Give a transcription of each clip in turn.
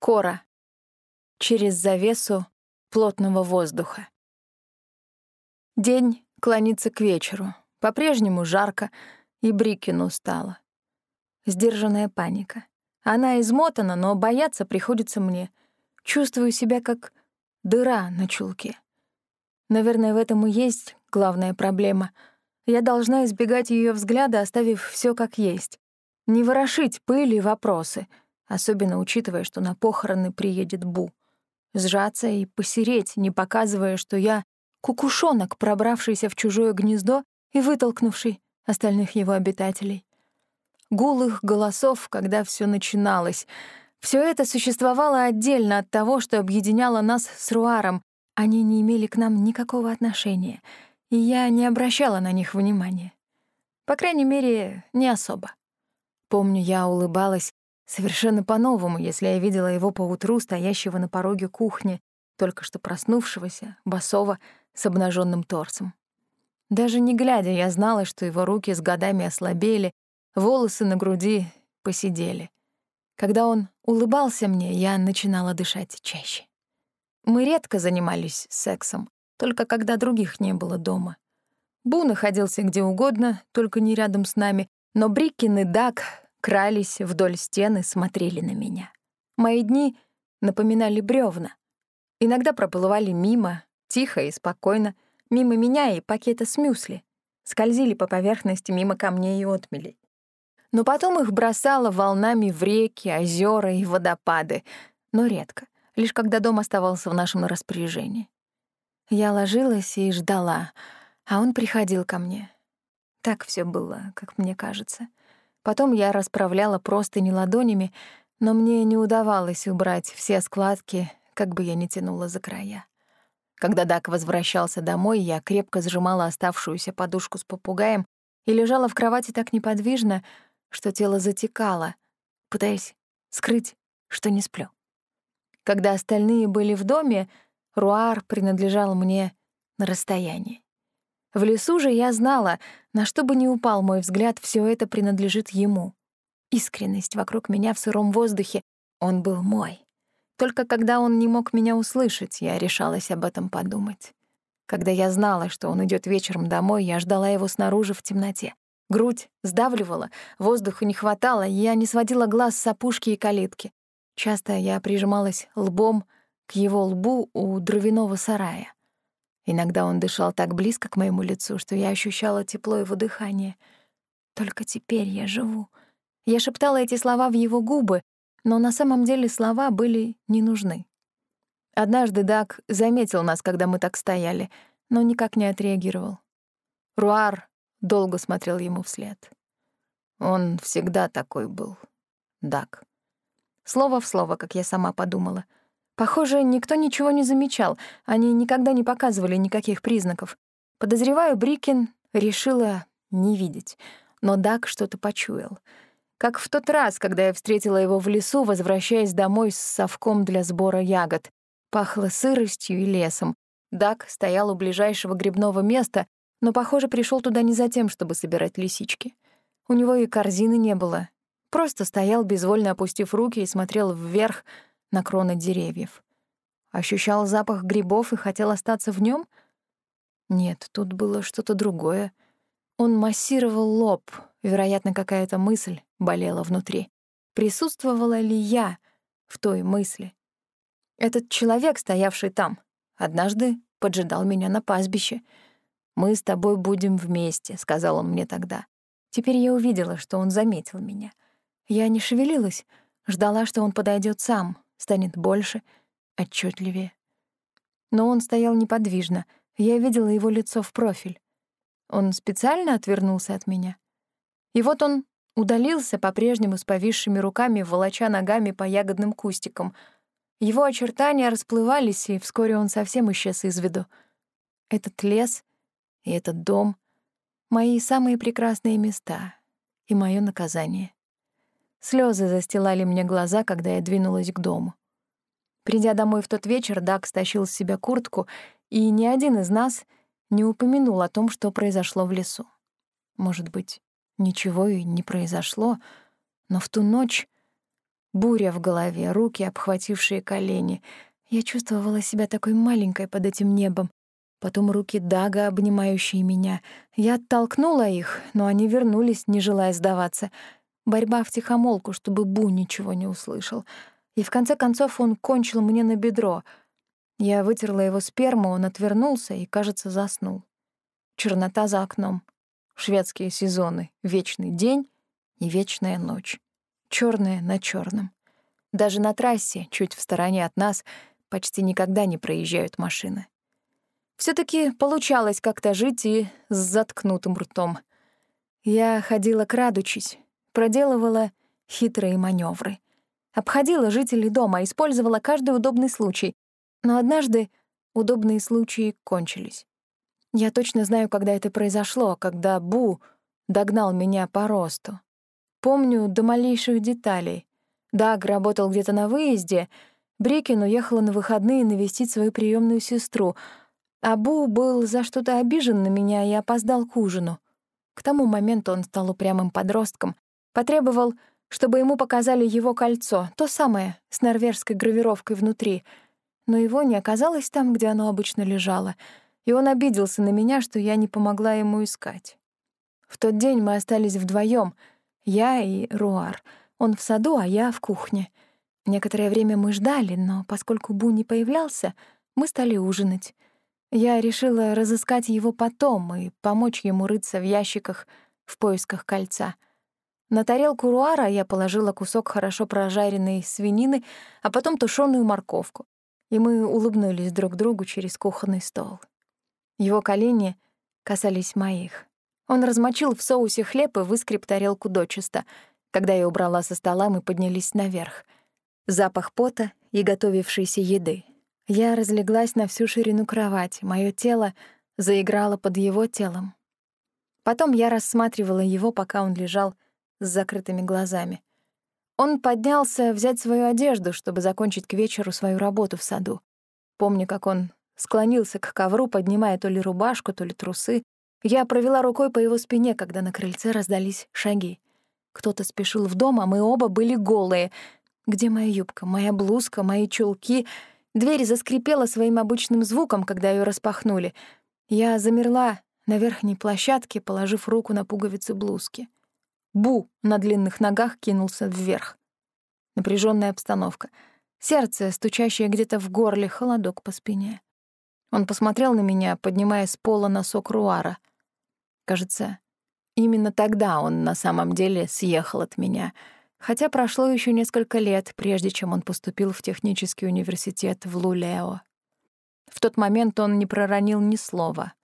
Кора. Через завесу плотного воздуха. День клонится к вечеру. По-прежнему жарко, и Брикин устала. Сдержанная паника. Она измотана, но бояться приходится мне. Чувствую себя как дыра на чулке. Наверное, в этом и есть главная проблема. Я должна избегать ее взгляда, оставив все как есть. Не ворошить пыль и вопросы — особенно учитывая, что на похороны приедет Бу. Сжаться и посереть, не показывая, что я кукушонок, пробравшийся в чужое гнездо и вытолкнувший остальных его обитателей. Гул их голосов, когда все начиналось. Все это существовало отдельно от того, что объединяло нас с Руаром. Они не имели к нам никакого отношения, и я не обращала на них внимания. По крайней мере, не особо. Помню, я улыбалась Совершенно по-новому, если я видела его поутру, стоящего на пороге кухни, только что проснувшегося, босого, с обнаженным торсом. Даже не глядя, я знала, что его руки с годами ослабели, волосы на груди посидели. Когда он улыбался мне, я начинала дышать чаще. Мы редко занимались сексом, только когда других не было дома. Бу находился где угодно, только не рядом с нами, но Бриккин и Дак крались вдоль стены, смотрели на меня. Мои дни напоминали бревна. Иногда проплывали мимо, тихо и спокойно, мимо меня и пакета с мюсли, скользили по поверхности мимо камней и отмелей. Но потом их бросало волнами в реки, озера и водопады, но редко, лишь когда дом оставался в нашем распоряжении. Я ложилась и ждала, а он приходил ко мне. Так все было, как мне кажется. Потом я расправляла простыни ладонями, но мне не удавалось убрать все складки, как бы я ни тянула за края. Когда Дак возвращался домой, я крепко сжимала оставшуюся подушку с попугаем и лежала в кровати так неподвижно, что тело затекало, пытаясь скрыть, что не сплю. Когда остальные были в доме, Руар принадлежал мне на расстоянии. В лесу же я знала, на что бы ни упал мой взгляд, все это принадлежит ему. Искренность вокруг меня в сыром воздухе, он был мой. Только когда он не мог меня услышать, я решалась об этом подумать. Когда я знала, что он идет вечером домой, я ждала его снаружи в темноте. Грудь сдавливала, воздуха не хватало, я не сводила глаз с опушки и калитки. Часто я прижималась лбом к его лбу у дровяного сарая. Иногда он дышал так близко к моему лицу, что я ощущала тепло его дыхания. Только теперь я живу. Я шептала эти слова в его губы, но на самом деле слова были не нужны. Однажды Дак заметил нас, когда мы так стояли, но никак не отреагировал. Руар долго смотрел ему вслед. Он всегда такой был, Дак. Слово в слово, как я сама подумала — Похоже, никто ничего не замечал, они никогда не показывали никаких признаков. Подозреваю, Брикин решила не видеть, но Дак что-то почуял. Как в тот раз, когда я встретила его в лесу, возвращаясь домой с совком для сбора ягод. Пахло сыростью и лесом. Дак стоял у ближайшего грибного места, но, похоже, пришел туда не за тем, чтобы собирать лисички. У него и корзины не было. Просто стоял, безвольно опустив руки, и смотрел вверх — на кроны деревьев. Ощущал запах грибов и хотел остаться в нем? Нет, тут было что-то другое. Он массировал лоб, вероятно, какая-то мысль болела внутри. Присутствовала ли я в той мысли? Этот человек, стоявший там, однажды поджидал меня на пастбище. «Мы с тобой будем вместе», — сказал он мне тогда. Теперь я увидела, что он заметил меня. Я не шевелилась, ждала, что он подойдет сам, станет больше, отчетливее. Но он стоял неподвижно, я видела его лицо в профиль. Он специально отвернулся от меня. И вот он удалился по-прежнему с повисшими руками, волоча ногами по ягодным кустикам. Его очертания расплывались, и вскоре он совсем исчез из виду. Этот лес и этот дом — мои самые прекрасные места и мое наказание. Слезы застилали мне глаза, когда я двинулась к дому. Придя домой в тот вечер, Дак стащил с себя куртку, и ни один из нас не упомянул о том, что произошло в лесу. Может быть, ничего и не произошло, но в ту ночь Буря в голове, руки, обхватившие колени. Я чувствовала себя такой маленькой под этим небом. Потом руки Дага, обнимающие меня. Я оттолкнула их, но они вернулись, не желая сдаваться. Борьба в тихомолку, чтобы Бу ничего не услышал. И в конце концов он кончил мне на бедро. Я вытерла его сперму, он отвернулся и, кажется, заснул. Чернота за окном. Шведские сезоны. Вечный день и вечная ночь. Черное на черном. Даже на трассе, чуть в стороне от нас, почти никогда не проезжают машины. все таки получалось как-то жить и с заткнутым ртом. Я ходила крадучись, проделывала хитрые маневры, Обходила жителей дома, использовала каждый удобный случай. Но однажды удобные случаи кончились. Я точно знаю, когда это произошло, когда Бу догнал меня по росту. Помню до малейших деталей. Даг работал где-то на выезде, Брикин уехала на выходные навестить свою приемную сестру, а Бу был за что-то обижен на меня и опоздал к ужину. К тому моменту он стал упрямым подростком, потребовал, чтобы ему показали его кольцо, то самое, с норвежской гравировкой внутри. Но его не оказалось там, где оно обычно лежало — и он обиделся на меня, что я не помогла ему искать. В тот день мы остались вдвоем, я и Руар. Он в саду, а я в кухне. Некоторое время мы ждали, но поскольку Бу не появлялся, мы стали ужинать. Я решила разыскать его потом и помочь ему рыться в ящиках в поисках кольца. На тарелку руара я положила кусок хорошо прожаренной свинины, а потом тушеную морковку. И мы улыбнулись друг другу через кухонный стол. Его колени касались моих. Он размочил в соусе хлеб и выскреб тарелку дочисто. Когда я убрала со стола, мы поднялись наверх. Запах пота и готовившейся еды. Я разлеглась на всю ширину кровати, мое тело заиграло под его телом. Потом я рассматривала его, пока он лежал с закрытыми глазами. Он поднялся взять свою одежду, чтобы закончить к вечеру свою работу в саду. Помню, как он склонился к ковру, поднимая то ли рубашку, то ли трусы. Я провела рукой по его спине, когда на крыльце раздались шаги. Кто-то спешил в дом, а мы оба были голые. Где моя юбка, моя блузка, мои чулки? Дверь заскрипела своим обычным звуком, когда ее распахнули. Я замерла на верхней площадке, положив руку на пуговицы блузки. Бу на длинных ногах кинулся вверх. Напряженная обстановка. Сердце, стучащее где-то в горле, холодок по спине. Он посмотрел на меня, поднимая с пола носок руара. Кажется, именно тогда он на самом деле съехал от меня, хотя прошло еще несколько лет, прежде чем он поступил в технический университет в Лулео. В тот момент он не проронил ни слова.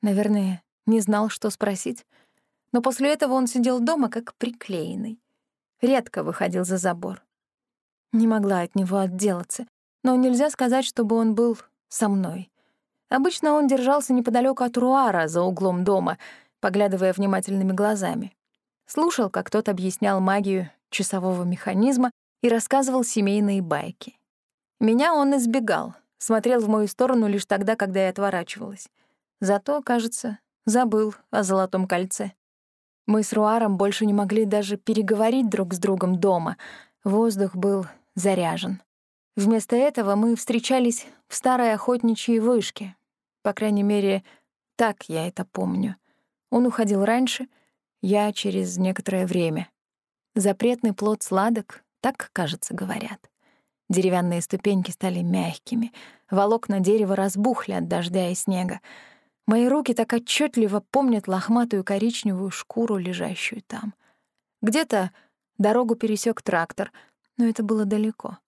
Наверное, не знал, что спросить. Но после этого он сидел дома как приклеенный. Редко выходил за забор. Не могла от него отделаться, но нельзя сказать, чтобы он был со мной. Обычно он держался неподалеку от Руара за углом дома, поглядывая внимательными глазами. Слушал, как тот объяснял магию часового механизма и рассказывал семейные байки. Меня он избегал, смотрел в мою сторону лишь тогда, когда я отворачивалась. Зато, кажется, забыл о золотом кольце. Мы с Руаром больше не могли даже переговорить друг с другом дома. Воздух был заряжен. Вместо этого мы встречались в старой охотничьей вышке, по крайней мере, так я это помню. Он уходил раньше, я через некоторое время. Запретный плод сладок, так, кажется, говорят. Деревянные ступеньки стали мягкими, волокна дерева разбухли от дождя и снега. Мои руки так отчетливо помнят лохматую коричневую шкуру, лежащую там. Где-то дорогу пересек трактор, но это было далеко.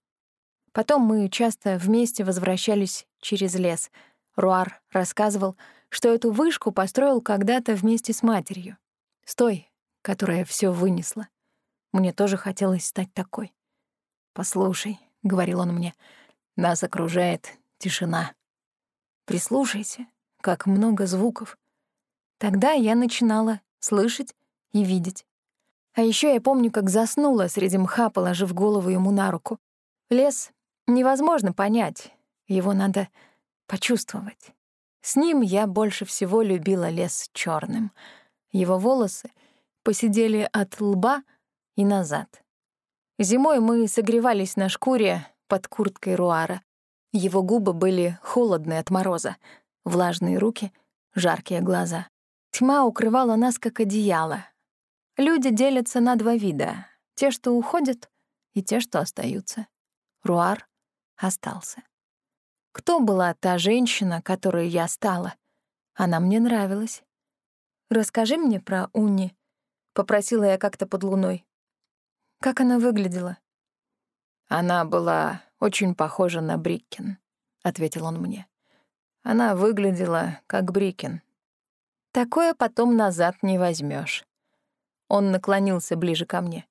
Потом мы часто вместе возвращались через лес — Руар рассказывал, что эту вышку построил когда-то вместе с матерью, с той, которая все вынесла. Мне тоже хотелось стать такой. «Послушай», — говорил он мне, — «нас окружает тишина. Прислушайся, как много звуков». Тогда я начинала слышать и видеть. А еще я помню, как заснула среди мха, положив голову ему на руку. Лес невозможно понять, его надо почувствовать. С ним я больше всего любила лес черным. Его волосы посидели от лба и назад. Зимой мы согревались на шкуре под курткой Руара. Его губы были холодны от мороза, влажные руки, жаркие глаза. Тьма укрывала нас, как одеяло. Люди делятся на два вида — те, что уходят, и те, что остаются. Руар остался. Кто была та женщина, которой я стала? Она мне нравилась. «Расскажи мне про Уни», — попросила я как-то под луной. «Как она выглядела?» «Она была очень похожа на Бриккин», — ответил он мне. «Она выглядела как Бриккин». «Такое потом назад не возьмешь. Он наклонился ближе ко мне.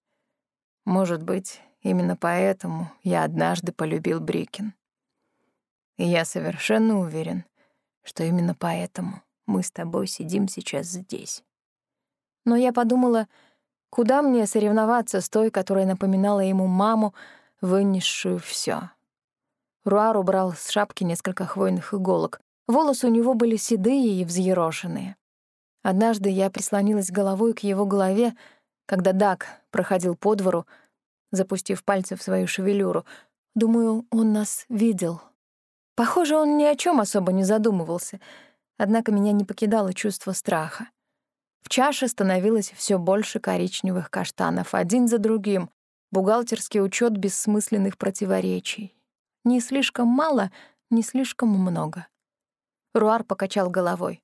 «Может быть, именно поэтому я однажды полюбил Бриккин. И я совершенно уверен, что именно поэтому мы с тобой сидим сейчас здесь. Но я подумала, куда мне соревноваться с той, которая напоминала ему маму, вынесшую все. Руар убрал с шапки несколько хвойных иголок. Волосы у него были седые и взъерошенные. Однажды я прислонилась головой к его голове, когда Дак проходил по двору, запустив пальцы в свою шевелюру. Думаю, он нас видел. Похоже, он ни о чем особо не задумывался — Однако меня не покидало чувство страха. В чаше становилось все больше коричневых каштанов, один за другим, бухгалтерский учет бессмысленных противоречий. Не слишком мало, не слишком много. Руар покачал головой.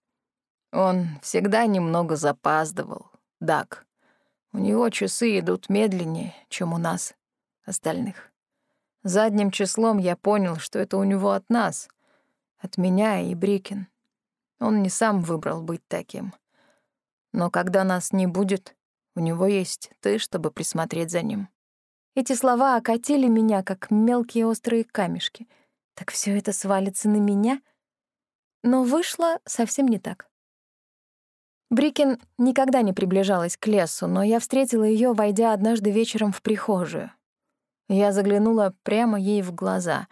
Он всегда немного запаздывал, Дак. У него часы идут медленнее, чем у нас, остальных. Задним числом я понял, что это у него от нас, от меня и Брикин. Он не сам выбрал быть таким. Но когда нас не будет, у него есть ты, чтобы присмотреть за ним. Эти слова окатили меня, как мелкие острые камешки. Так все это свалится на меня? Но вышло совсем не так. Брикин никогда не приближалась к лесу, но я встретила ее, войдя однажды вечером в прихожую. Я заглянула прямо ей в глаза.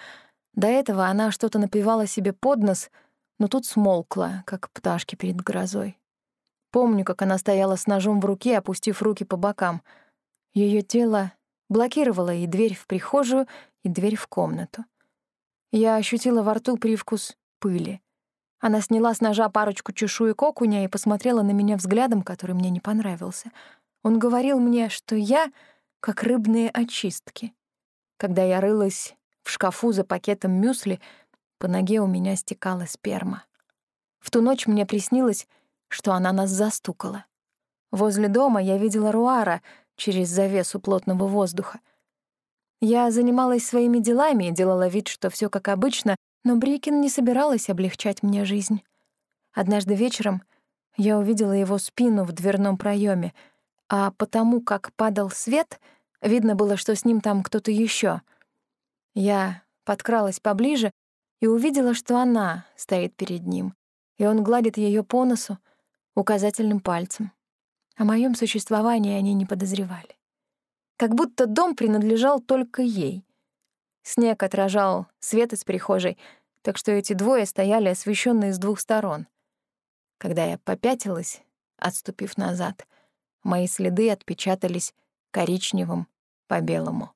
До этого она что-то напевала себе под нос — но тут смолкла, как пташки перед грозой. Помню, как она стояла с ножом в руке, опустив руки по бокам. Ее тело блокировало и дверь в прихожую, и дверь в комнату. Я ощутила во рту привкус пыли. Она сняла с ножа парочку чешуек окуня и посмотрела на меня взглядом, который мне не понравился. Он говорил мне, что я как рыбные очистки. Когда я рылась в шкафу за пакетом мюсли, по ноге у меня стекала сперма. В ту ночь мне приснилось, что она нас застукала. Возле дома я видела Руара через завесу плотного воздуха. Я занималась своими делами и делала вид, что все как обычно, но Брикин не собиралась облегчать мне жизнь. Однажды вечером я увидела его спину в дверном проеме, а потому как падал свет, видно было, что с ним там кто-то еще. Я подкралась поближе и увидела, что она стоит перед ним, и он гладит ее по носу указательным пальцем. О моем существовании они не подозревали. Как будто дом принадлежал только ей. Снег отражал свет из прихожей, так что эти двое стояли освещенные с двух сторон. Когда я попятилась, отступив назад, мои следы отпечатались коричневым по белому.